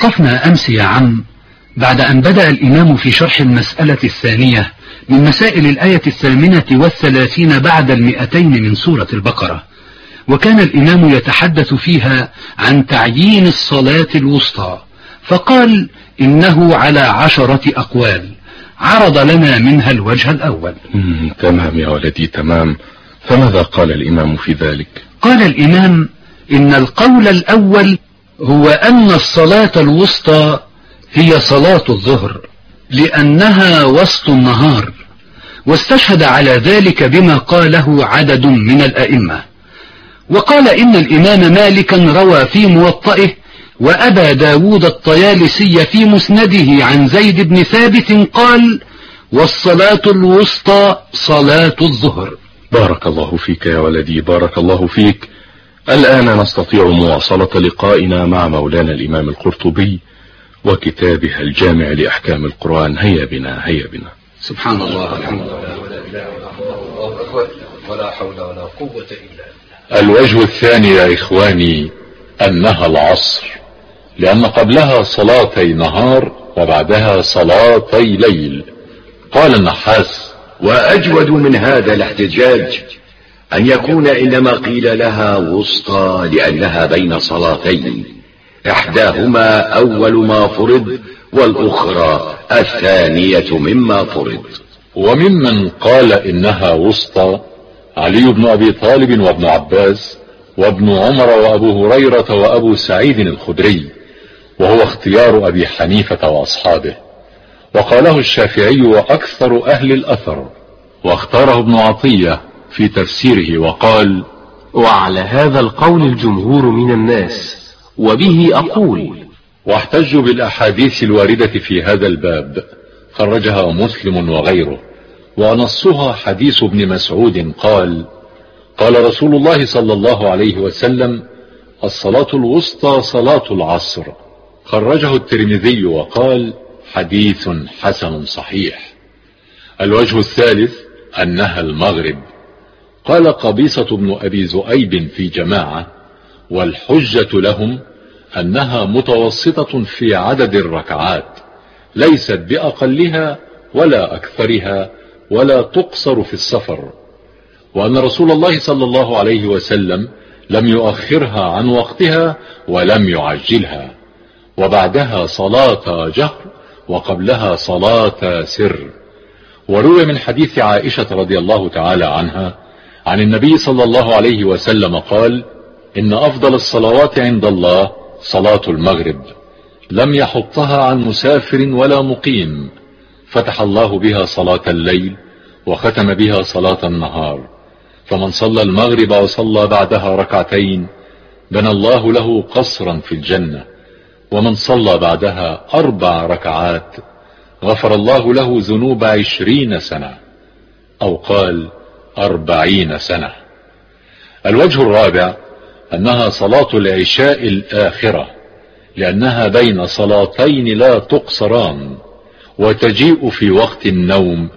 توقفنا أمس يا عم بعد أن بدأ الإمام في شرح المسألة الثانية من مسائل الآية الثامنة والثلاثين بعد المئتين من سورة البقرة. وكان الإمام يتحدث فيها عن تعيين الصلاة الوسطى فقال إنه على عشرة أقوال عرض لنا منها الوجه الأول. تمام يا ولدي تمام. فماذا قال الإمام في ذلك؟ قال الإمام إن القول الأول هو أن الصلاة الوسطى هي صلاة الظهر لأنها وسط النهار واستشهد على ذلك بما قاله عدد من الأئمة. وقال إن الإمام مالكا روى في موطئه وأبا داود الطيالسي في مسنده عن زيد بن ثابت قال والصلاة الوسطى صلاة الظهر. بارك الله فيك يا ولدي بارك الله فيك. الآن نستطيع مواصلة لقائنا مع مولانا الإمام القرطبي وكتابها الجامع لأحكام القرآن. هيا بنا هيا بنا. سبحان الله. الحمد لله ولا حول ولا قوة إلا الوجه الثاني يا إخواني أنها العصر لأن قبلها صلاتي نهار وبعدها صلاتي ليل. قال النحاس وأجود من هذا الاحتجاج أن يكون إنما قيل لها وسطى لأنها بين صلاتين إحداهما أول ما فرض والأخرى الثانية مما فرض. وممن قال إنها وسطى علي بن أبي طالب وابن عباس وابن عمر وأبو هريرة وأبو سعيد الخدري وهو اختيار أبي حنيفة وأصحابه. وقاله الشافعي وأكثر أهل الأثر واختاره ابن عطية في تفسيره وقال وعلى هذا القول الجمهور من الناس وبه أقول. واحتجوا بالأحاديث الواردة في هذا الباب. خرجها مسلم وغيره. ونصها حديث ابن مسعود قال قال رسول الله صلى الله عليه وسلم الصلاة الوسطى صلاة العصر. خرجه الترمذي وقال حديث حسن صحيح. الوجه الثالث أنها المغرب. قال قبيصة بن أبي زؤيب في جماعة والحجة لهم أنها متوسطة في عدد الركعات ليست بأقلها ولا أكثرها ولا تقصر في السفر وأن رسول الله صلى الله عليه وسلم لم يؤخرها عن وقتها ولم يعجلها وبعدها صلاة جهر وقبلها صلاة سر. وروي من حديث عائشة رضي الله تعالى عنها عن النبي صلى الله عليه وسلم قال إن أفضل الصلوات عند الله صلاة المغرب. لم يحطها عن مسافر ولا مقيم. فتح الله بها صلاة الليل وختم بها صلاة النهار. فمن صلى المغرب وصلى بعدها ركعتين بنى الله له قصرا في الجنة. ومن صلى بعدها أربع ركعات غفر الله له ذنوب عشرين سنة. أو قال أربعين سنة. الوجه الرابع أنها صلاة العشاء الآخرة لأنها بين صلاتين لا تقصران وتجيء في وقت النوم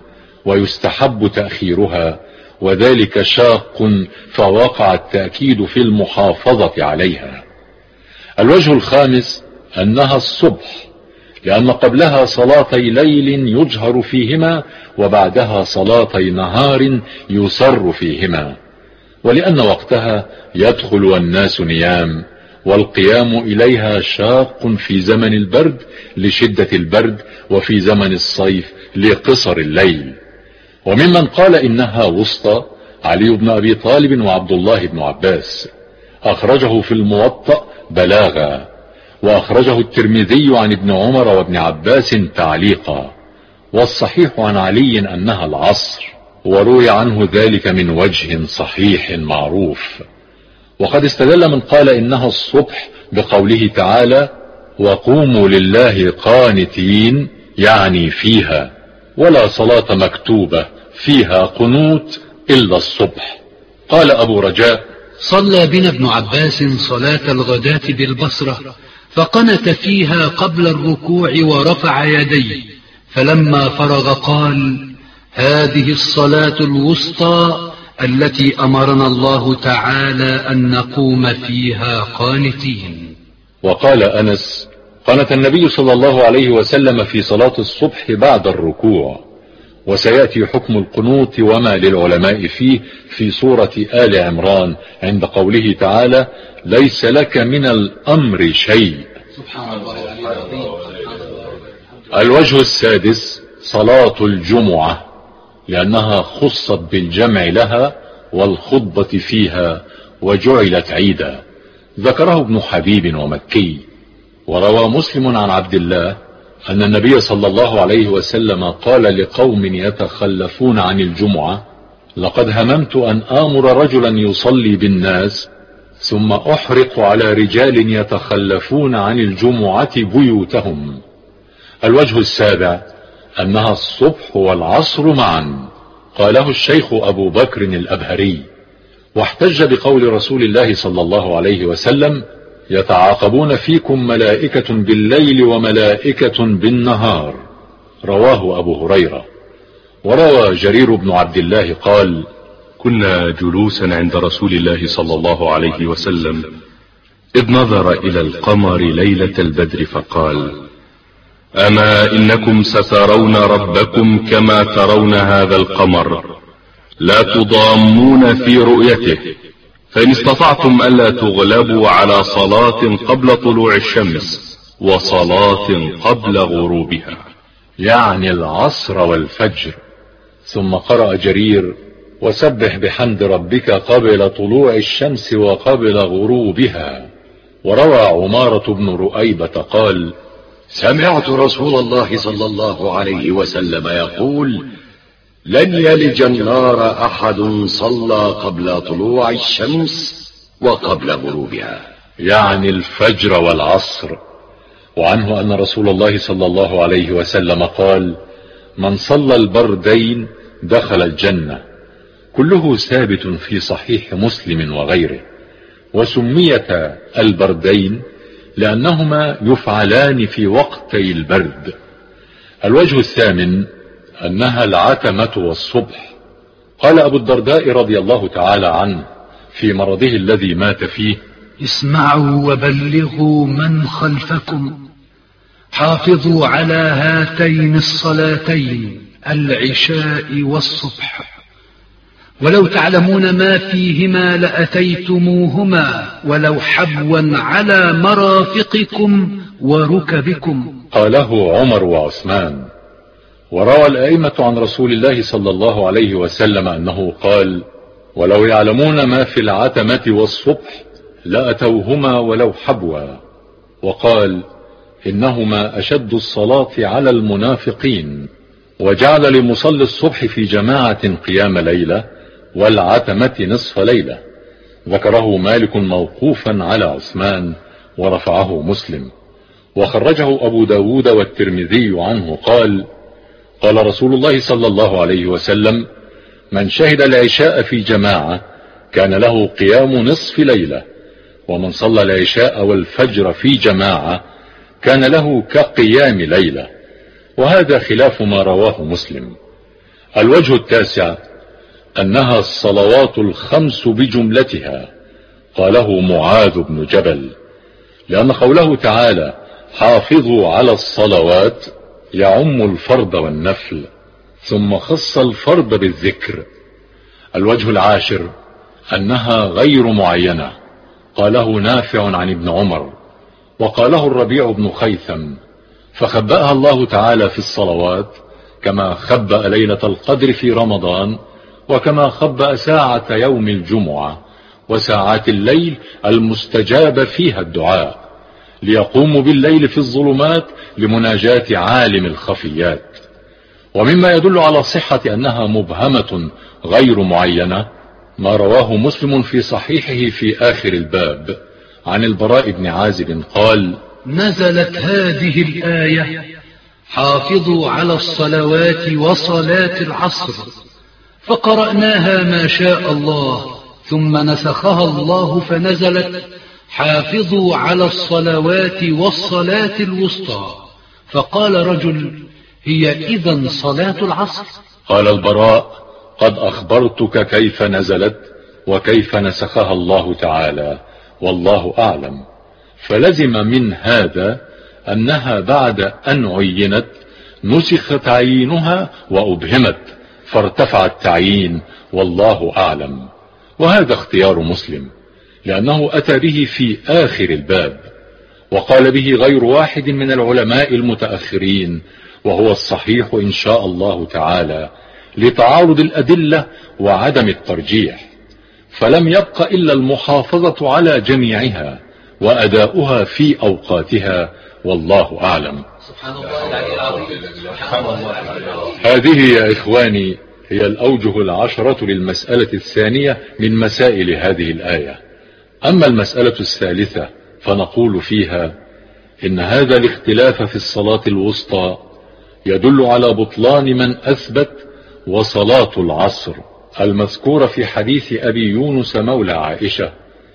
ويستحب تأخيرها وذلك شاق فوقع التأكيد في المحافظة عليها. الوجه الخامس أنها الصبح لأن قبلها صلاتي ليل يجهر فيهما وبعدها صلاتي نهار يسر فيهما. ولأن وقتها يدخل الناس نيام والقيام إليها شاق في زمن البرد لشدة البرد وفي زمن الصيف لقصر الليل. وممن قال إنها وسطى علي بن أبي طالب وعبد الله بن عباس. أخرجه في الموطأ بلاغا. وأخرجه الترمذي عن ابن عمر وابن عباس تعليقا. والصحيح عن علي أنها العصر وروي عنه ذلك من وجه صحيح معروف. وقد استدل من قال إنها الصبح بقوله تعالى وقوموا لله قانتين يعني فيها ولا صلاة مكتوبة فيها قنوت إلا الصبح. قال أبو رجاء صلى بنا ابن عباس صلاة الغداة بالبصرة فقنت فيها قبل الركوع ورفع يديه فلما فرغ قال هذه الصلاة الوسطى التي أمرنا الله تعالى أن نقوم فيها قانتين. وقال أنس قنت النبي صلى الله عليه وسلم في صلاة الصبح بعد الركوع. وسيأتي حكم القنوت وما للعلماء فيه في سورة آل عمران عند قوله تعالى ليس لك من الأمر شيء. الوجه السادس صلاة الجمعة لأنها خصت بالجمع لها والخطبة فيها وجعلت عيدا. ذكره ابن حبيب ومكي وروى مسلم عن عبد الله أن النبي صلى الله عليه وسلم قال لقوم يتخلفون عن الجمعة لقد هممت أن آمر رجلا يصلي بالناس ثم أحرق على رجال يتخلفون عن الجمعة بيوتهم. الوجه السابع أنها الصبح والعصر معا قاله الشيخ أبو بكر الأبهري واحتج بقول رسول الله صلى الله عليه وسلم يتعاقبون فيكم ملائكة بالليل وملائكة بالنهار. رواه أبو هريرة. وروى جرير بن عبد الله قال كنا جلوسا عند رسول الله صلى الله عليه وسلم إذ نظر إلى القمر ليلة البدر فقال أما إنكم سترون ربكم كما ترون هذا القمر؟ لا تضامون في رؤيته. فإن استطعتم ألا تغلبوا على صلاة قبل طلوع الشمس وصلاة قبل غروبها. يعني العصر والفجر. ثم قرأ جرير وسبح بحمد ربك قبل طلوع الشمس وقبل غروبها. وروى عمارة بن رؤيبة قال سمعت رسول الله صلى الله عليه وسلم يقول لن يلج النار أحد صلى قبل طلوع الشمس وقبل غروبها. يعني الفجر والعصر. وعنه أن رسول الله صلى الله عليه وسلم قال من صلى البردين دخل الجنة. كله ثابت في صحيح مسلم وغيره. وسميتا البردين لأنهما يفعلان في وقتي البرد. الوجه الثامن أنها العتمة والصبح. قال أبو الدرداء رضي الله تعالى عنه في مرضه الذي مات فيه اسمعوا وبلغوا من خلفكم. حافظوا على هاتين الصلاتين العشاء والصبح. ولو تعلمون ما فيهما لأتيتموهما ولو حبوا على مرافقكم وركبكم. قاله عمر وعثمان. وروى الأئمة عن رسول الله صلى الله عليه وسلم أنه قال ولو يعلمون ما في العتمة والصبح لأتوهما ولو حبوا وقال إنهما أشد الصلاة على المنافقين وجعل لمصلي الصبح في جماعة قيام ليلة والعتمة نصف ليلة ذكره مالك موقوفا على عثمان ورفعه مسلم. وخرجه أبو داود والترمذي عنه قال قال رسول الله صلى الله عليه وسلم من شهد العشاء في جماعة كان له قيام نصف ليلة ومن صلى العشاء والفجر في جماعة كان له كقيام ليلة. وهذا خلاف ما رواه مسلم. الوجه التاسع أنها الصلوات الخمس بجملتها قاله معاذ بن جبل لأن قوله تعالى حافظوا على الصلوات يعم الفرض والنفل ثم خص الفرض بالذكر. الوجه العاشر أنها غير معينة. قاله نافع عن ابن عمر وقاله الربيع بن خيثم. فخبأها الله تعالى في الصلوات كما خبأ ليلة القدر في رمضان وكما خبأ ساعة يوم الجمعة وساعات الليل المستجاب فيها الدعاء. ليقوموا بالليل في الظلمات لمناجاة عالم الخفيات. ومما يدل على صحة أنها مبهمة غير معينة ما رواه مسلم في صحيحه في آخر الباب. عن البراء بن عازب قال نزلت هذه الآية حافظوا على الصلوات وصلاة العصر فقرأناها ما شاء الله ثم نسخها الله فنزلت حافظوا على الصلوات والصلاة الوسطى. فقال رجل هي إذا صلاة العصر. قال البراء قد أخبرتك كيف نزلت وكيف نسخها الله تعالى والله أعلم. فلزم من هذا أنها بعد أن عينت نسخ تعيينها وأبهمت فارتفع التعيين والله أعلم. وهذا اختيار مسلم. لأنه أتى به في آخر الباب وقال به غير واحد من العلماء المتأخرين وهو الصحيح إن شاء الله تعالى لتعارض الأدلة وعدم الترجيح فلم يبق إلا المحافظة على جميعها وأداؤها في أوقاتها والله أعلم. هذه يا إخواني هي الأوجه العشرة للمسألة الثانية من مسائل هذه الآية. أما المسألة الثالثة فنقول فيها إن هذا الاختلاف في الصلاة الوسطى يدل على بطلان من أثبت وصلاة العصر المذكورة في حديث أبي يونس مولى عائشة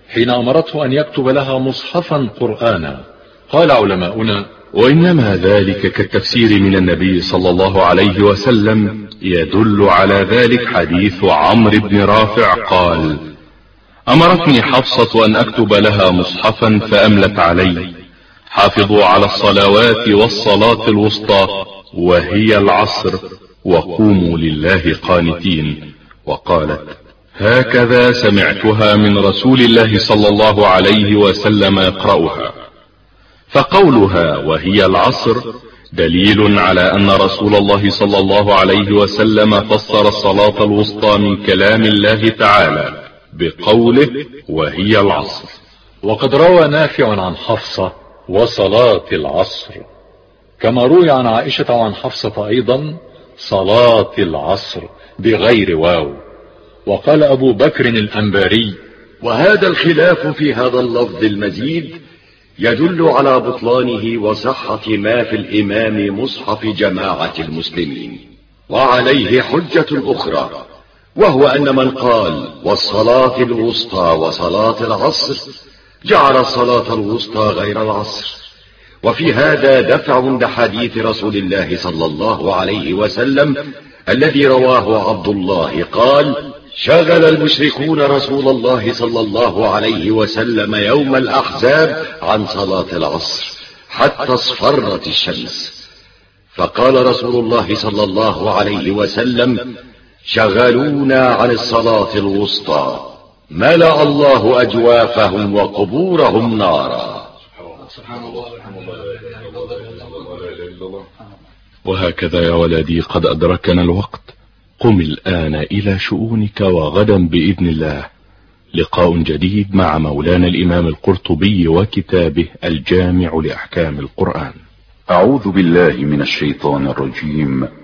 حين أمرته أن يكتب لها مصحفا قرآنا. قال علماؤنا وإنما ذلك كالتفسير من النبي صلى الله عليه وسلم يدل على ذلك حديث عمرو بن رافع قال أمرتني حفصة أن أكتب لها مصحفا فأملت علي. حافظوا على الصلوات والصلاة الوسطى وهي العصر وقوموا لله قانتين. وقالت هكذا سمعتها من رسول الله صلى الله عليه وسلم يقرأها. فقولها وهي العصر دليل على أن رسول الله صلى الله عليه وسلم فسر الصلاة الوسطى من كلام الله تعالى. بقوله وهي العصر. وقد روى نافع عن حفصة وصلاة العصر. كما روي عن عائشة وعن حفصة أيضا صلاة العصر بغير واو. وقال أبو بكر الأنباري وهذا الخلاف في هذا اللفظ المزيد يدل على بطلانه وصحة ما في الإمام مصحف جماعة المسلمين. وعليه حجة أخرى. وهو أن من قال والصلاة الوسطى وصلاة العصر جعل الصلاة الوسطى غير العصر. وفي هذا دفع لحديث رسول الله صلى الله عليه وسلم الذي رواه عبد الله قال شغل المشركون رسول الله صلى الله عليه وسلم يوم الأحزاب عن صلاة العصر حتى اصفرت الشمس. فقال رسول الله صلى الله عليه وسلم شغلونا عن الصلاة الوسطى. ملأ الله أجوافهم وقبورهم نارا. وهكذا يا ولدي قد أدركنا الوقت. قم الآن إلى شؤونك وغدا بإذن الله. لقاء جديد مع مولانا الإمام القرطبي وكتابه الجامع لأحكام القرآن. أعوذ بالله من الشيطان الرجيم.